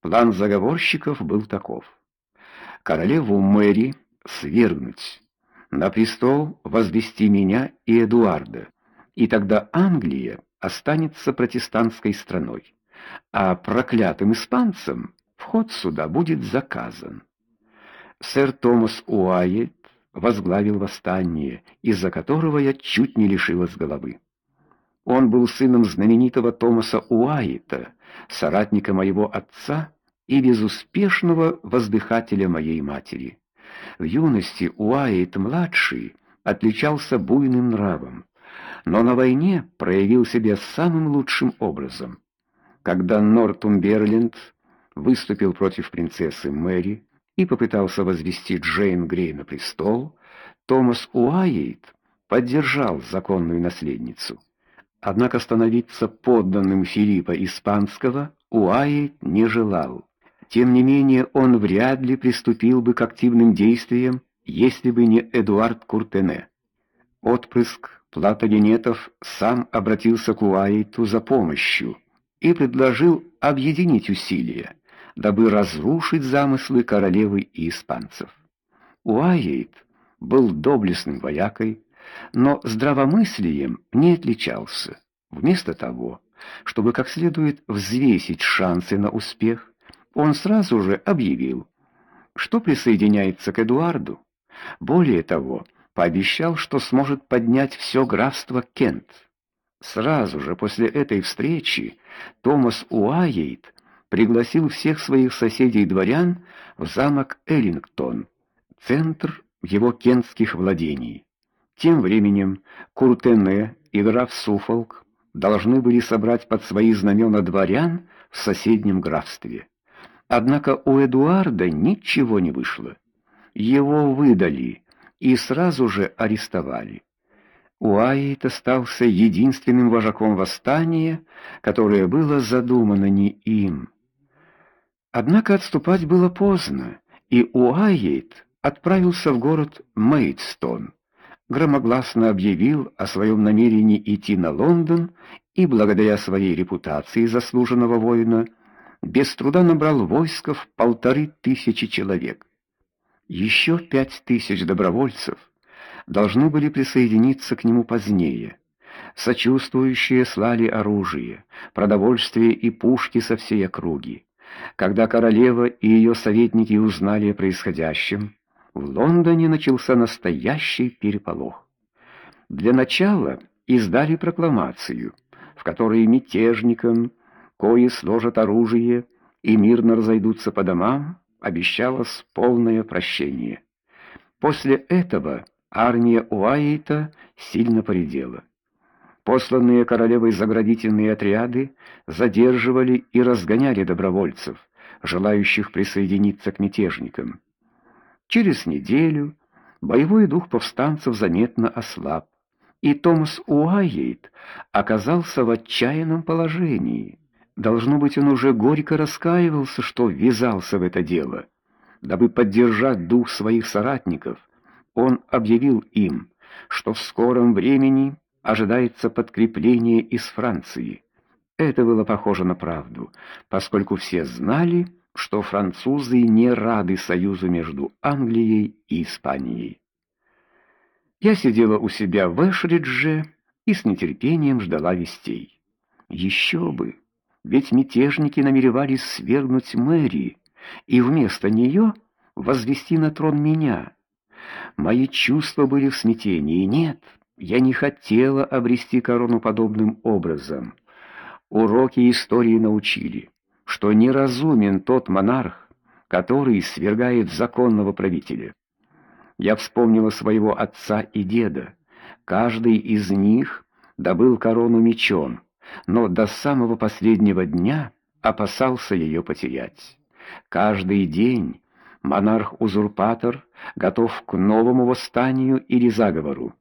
План заговорщиков был таков: королеву Мэри свергнуть, на престол возвести меня и Эдуарда, и тогда Англия останется протестантской страной, а проклятым испанцам вход сюда будет заказан. Сэр Томас Уайт возглавил восстание, из-за которого я чуть не лишилась головы. Он был сыном знаменитого Томаса Уайта, соратника моего отца и безуспешного воздыхателя моей матери. В юности Уайт-младший отличался буйным нравом, но на войне проявил себя самым лучшим образом. Когда Нортумберленд выступил против принцессы Мэри и попытался возвести Джейн Грей на престол, Томас Уайт поддержал законную наследницу. Однако становиться подданным Филиппа Испанского Уайт не желал. Тем не менее, он вряд ли приступил бы к активным действиям, если бы не Эдуард Куртене. Отпрыск Платогенетов сам обратился к Уайту за помощью и предложил объединить усилия, дабы разрушить замыслы королевы и испанцев. Уайт был доблестным воякой, но здравомыслием не отличался. Вместо того, чтобы как следует взвесить шансы на успех, он сразу же объявил, что присоединяется к Эдуарду. Более того, пообещал, что сможет поднять все графство Кент. Сразу же после этой встречи Томас Уайт пригласил всех своих соседей-дворян в замок Эллингтон, центр его кентских владений. Тем временем Куртене и граф Суфолк должны были собрать под свои знамена дворян в соседнем графстве. Однако у Эдуарда ничего не вышло. Его выдали и сразу же арестовали. Уайт остался единственным вожаком восстания, которое было задумано не им. Однако отступать было поздно, и Уайт отправился в город Мейдстон громогласно объявил о своем намерении идти на Лондон и благодаря своей репутации заслуженного воина без труда набрал войско в полторы тысячи человек. Еще пять тысяч добровольцев должны были присоединиться к нему позднее. Сочувствующие слали оружие, продовольствие и пушки со всей округи. Когда королева и ее советники узнали о происходящем, в Лондоне начался настоящий переполох. Для начала издали прокламацию, в которой мятежникам, кои сложат оружие и мирно разойдутся по домам, обещалось полное прощение. После этого армия Уайта сильно поредела. Посланные королевой заградительные отряды задерживали и разгоняли добровольцев, желающих присоединиться к мятежникам. Через неделю боевой дух повстанцев заметно ослаб, и Томас Уайт оказался в отчаянном положении. Должно быть, он уже горько раскаивался, что ввязался в это дело. Дабы поддержать дух своих соратников, он объявил им, что в скором времени ожидается подкрепление из Франции. Это было похоже на правду, поскольку все знали, что французы не рады союзу между Англией и Испанией. Я сидела у себя в Эшридже и с нетерпением ждала вестей. Еще бы, ведь мятежники намеревались свергнуть Мэри и вместо нее возвести на трон меня. Мои чувства были в смятении. Нет, я не хотела обрести корону подобным образом. Уроки истории научили что неразумен тот монарх, который свергает законного правителя. Я вспомнила своего отца и деда. Каждый из них добыл корону мечом, но до самого последнего дня опасался ее потерять. Каждый день монарх-узурпатор готов к новому восстанию или заговору.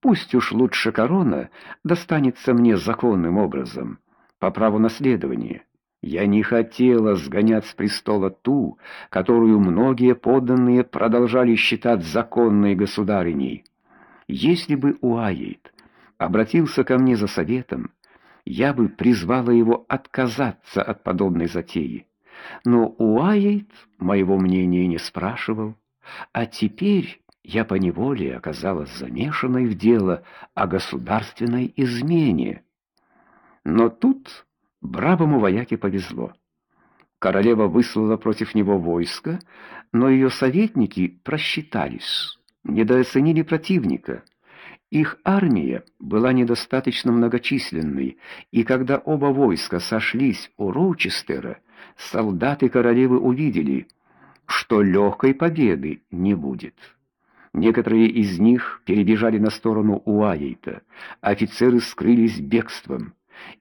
Пусть уж лучше корона достанется мне законным образом, по праву наследования. Я не хотела сгонять с престола ту, которую многие подданные продолжали считать законной государыней. Если бы Уайт обратился ко мне за советом, я бы призвала его отказаться от подобной затеи. но Уайт моего мнения не спрашивал, а теперь я поневоле оказалась замешанной в дело о государственной измене. Но тут бравому вояке повезло. Королева выслала против него войско, но ее советники просчитались, недооценили противника. Их армия была недостаточно многочисленной, и когда оба войска сошлись у Роучестера, солдаты королевы увидели, что легкой победы не будет. Некоторые из них перебежали на сторону Уайта, офицеры скрылись бегством,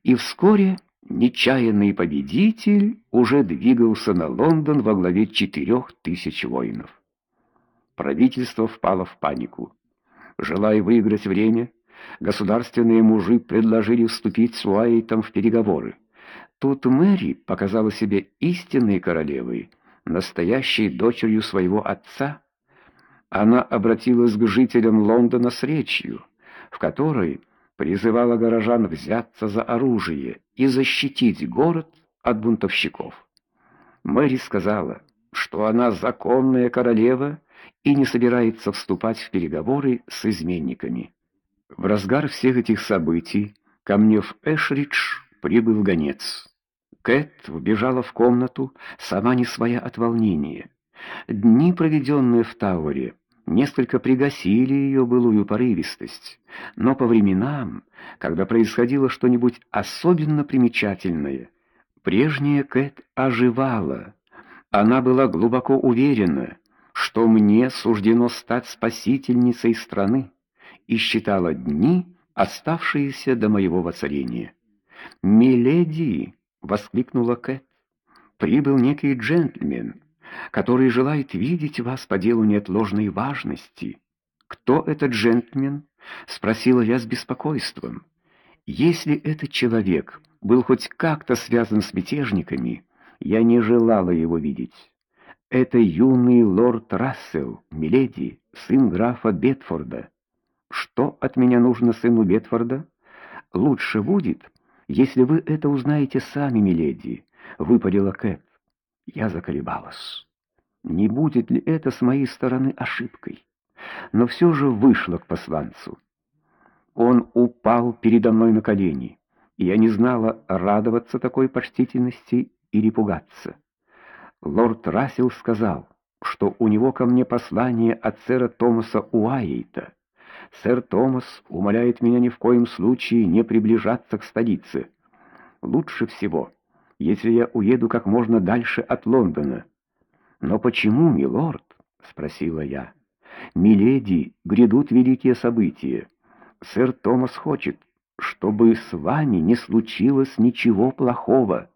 и вскоре нечаянный победитель уже двигался на Лондон во главе четырех тысяч воинов. Правительство впало в панику. Желая выиграть время, государственные мужи предложили вступить с Уайтом в переговоры. Тут Мэри показала себя истинной королевой, настоящей дочерью своего отца. Она обратилась к жителям Лондона с речью, в которой призывала горожан взяться за оружие и защитить город от бунтовщиков. Мэри сказала, что она законная королева и не собирается вступать в переговоры с изменниками. В разгар всех этих событий ко мне в Эшридж прибыл гонец. Кэт вбежала в комнату, сама не своя от волнения. Дни, проведенные в Тауэре, несколько пригасили ее былую порывистость, но по временам, когда происходило что-нибудь особенно примечательное, прежняя Кэт оживала. Она была глубоко уверена, что мне суждено стать спасительницей страны, и считала дни, оставшиеся до моего воцарения. «Миледи!» — воскликнула Кэт. «Прибыл некий джентльмен» который желает видеть вас по делу неотложной важности. Кто этот джентльмен? спросила я с беспокойством. Если этот человек был хоть как-то связан с мятежниками, я не желала его видеть. Это юный лорд Рассел, миледи, сын графа Бетфорда. Что от меня нужно сыну Бетфорда? Лучше будет, если вы это узнаете сами, миледи, выпалила Кэт. Я заколебалась. Не будет ли это с моей стороны ошибкой? Но все же вышло к посланцу. Он упал передо мной на колени, и я не знала, радоваться такой почтительности или пугаться. Лорд Рассел сказал, что у него ко мне послание от сэра Томаса Уайта. Сэр Томас умоляет меня ни в коем случае не приближаться к столице. Лучше всего если я уеду как можно дальше от Лондона. Но почему, милорд? спросила я. Миледи, грядут великие события. Сэр Томас хочет, чтобы с вами не случилось ничего плохого.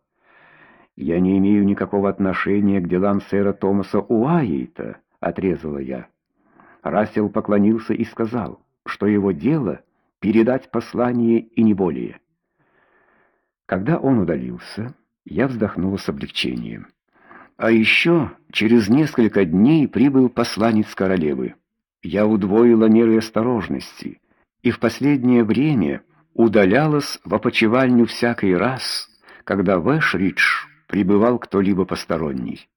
Я не имею никакого отношения к делам сэра Томаса Уайта, отрезала я. Рассел поклонился и сказал, что его дело передать послание и не более. Когда он удалился, я вздохнула с облегчением. А еще через несколько дней прибыл посланец королевы. Я удвоила меры осторожности и в последнее время удалялась в опочивальню всякий раз, когда в Эшридж прибывал кто-либо посторонний.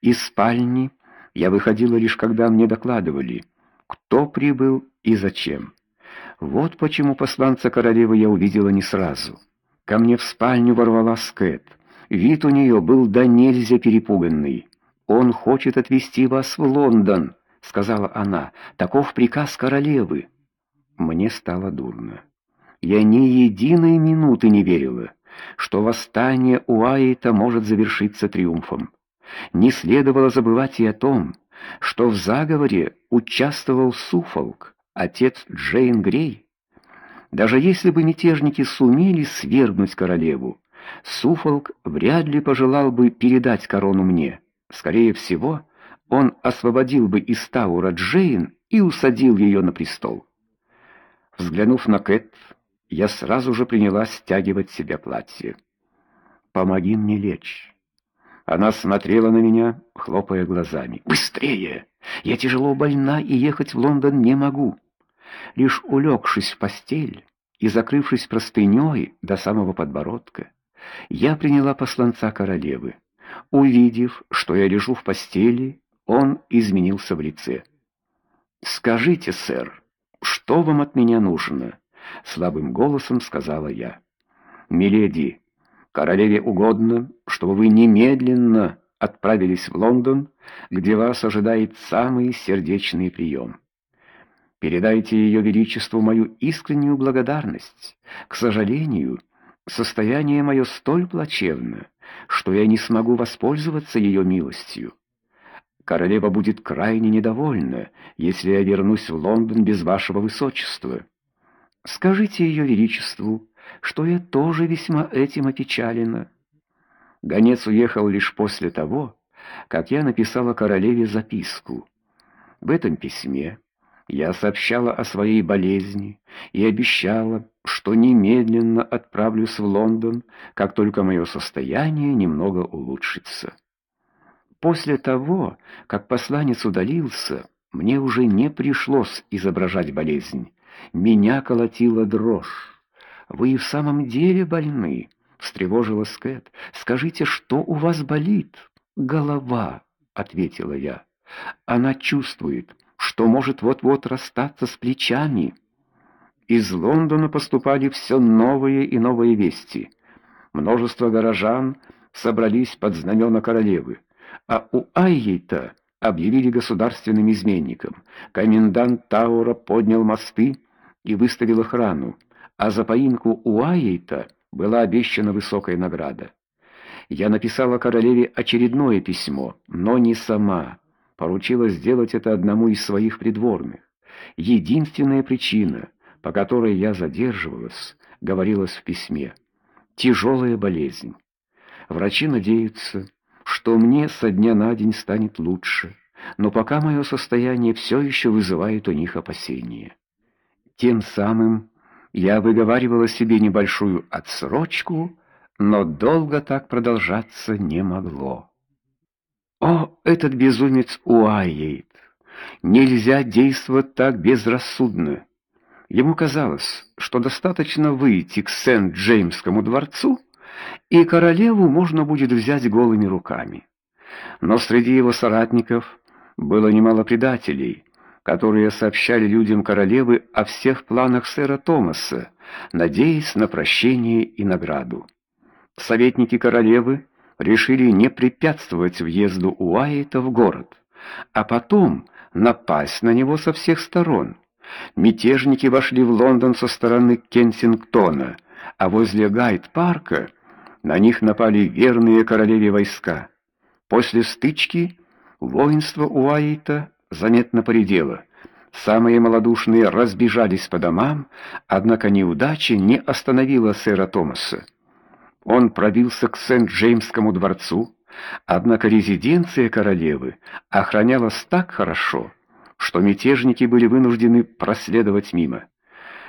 Из спальни я выходила лишь когда мне докладывали, кто прибыл и зачем. Вот почему посланца королевы я увидела не сразу. Ко мне в спальню ворвалась Кэт. Вид у нее был до нельзя перепуганный. «Он хочет отвезти вас в Лондон», — сказала она. «Таков приказ королевы». Мне стало дурно. Я ни единой минуты не верила, что восстание Уайта может завершиться триумфом. Не следовало забывать и о том, что в заговоре участвовал Суфолк, отец Джейн Грей. Даже если бы мятежники сумели свергнуть королеву, Суфолк вряд ли пожелал бы передать корону мне. Скорее всего, он освободил бы из Таура Джейн и усадил ее на престол. Взглянув на Кэт, я сразу же принялась стягивать себе платье. «Помоги мне лечь». Она смотрела на меня, хлопая глазами. «Быстрее! Я тяжело больна и ехать в Лондон не могу». Лишь улегшись в постель и закрывшись простыней до самого подбородка, я приняла посланца королевы. Увидев, что я лежу в постели, он изменился в лице. «Скажите, сэр, что вам от меня нужно?» — слабым голосом сказала я. «Миледи, королеве угодно, чтобы вы немедленно отправились в Лондон, где вас ожидает самый сердечный прием. Передайте ее величеству мою искреннюю благодарность. К сожалению, состояние мое столь плачевно, что я не смогу воспользоваться ее милостью. Королева будет крайне недовольна, если я вернусь в Лондон без вашего высочества. Скажите ее величеству, что я тоже весьма этим опечалена. Гонец уехал лишь после того, как я написала королеве записку. В этом письме я сообщала о своей болезни и обещала, что немедленно отправлюсь в Лондон, как только мое состояние немного улучшится. После того, как посланец удалился, мне уже не пришлось изображать болезнь. Меня колотила дрожь. Вы и в самом деле больны, встревожилась Кэт. Скажите, что у вас болит? Голова, ответила я. Она чувствует, что может вот-вот расстаться с плечами. Из Лондона поступали все новые и новые вести. Множество горожан собрались под знамена королевы, а у Айейта объявили государственным изменником. Комендант Таура поднял мосты и выставил охрану, а за поимку у Айейта была обещана высокая награда. Я написала королеве очередное письмо, но не сама поручила сделать это одному из своих придворных. Единственная причина, по которой я задерживалась, говорилось в письме тяжелая болезнь. Врачи надеются, что мне со дня на день станет лучше, но пока мое состояние все еще вызывает у них опасения. Тем самым я выговаривала себе небольшую отсрочку, но долго так продолжаться не могло. О, этот безумец Уайейт! Нельзя действовать так безрассудно. Ему казалось, что достаточно выйти к Сент-Джеймскому дворцу, и королеву можно будет взять голыми руками. Но среди его соратников было немало предателей, которые сообщали людям королевы о всех планах сэра Томаса, надеясь на прощение и награду. Советники королевы решили не препятствовать въезду Уайта в город, а потом напасть на него со всех сторон. Мятежники вошли в Лондон со стороны Кенсингтона, а возле Гайд-парка на них напали верные королеве войска. После стычки воинство Уайта заметно поредело. Самые малодушные разбежались по домам, однако неудача не остановила сэра Томаса. Он пробился к Сент-Джеймскому дворцу, однако резиденция королевы охранялась так хорошо, что мятежники были вынуждены проследовать мимо.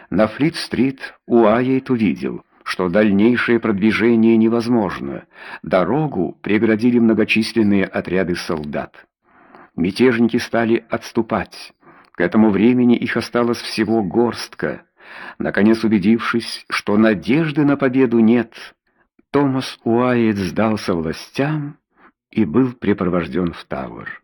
На Флит-стрит Уайейт увидел, что дальнейшее продвижение невозможно. Дорогу преградили многочисленные отряды солдат. Мятежники стали отступать. К этому времени их осталось всего горстка. Наконец убедившись, что надежды на победу нет, Томас Уайт сдался властям и был припровожден в Тауэр.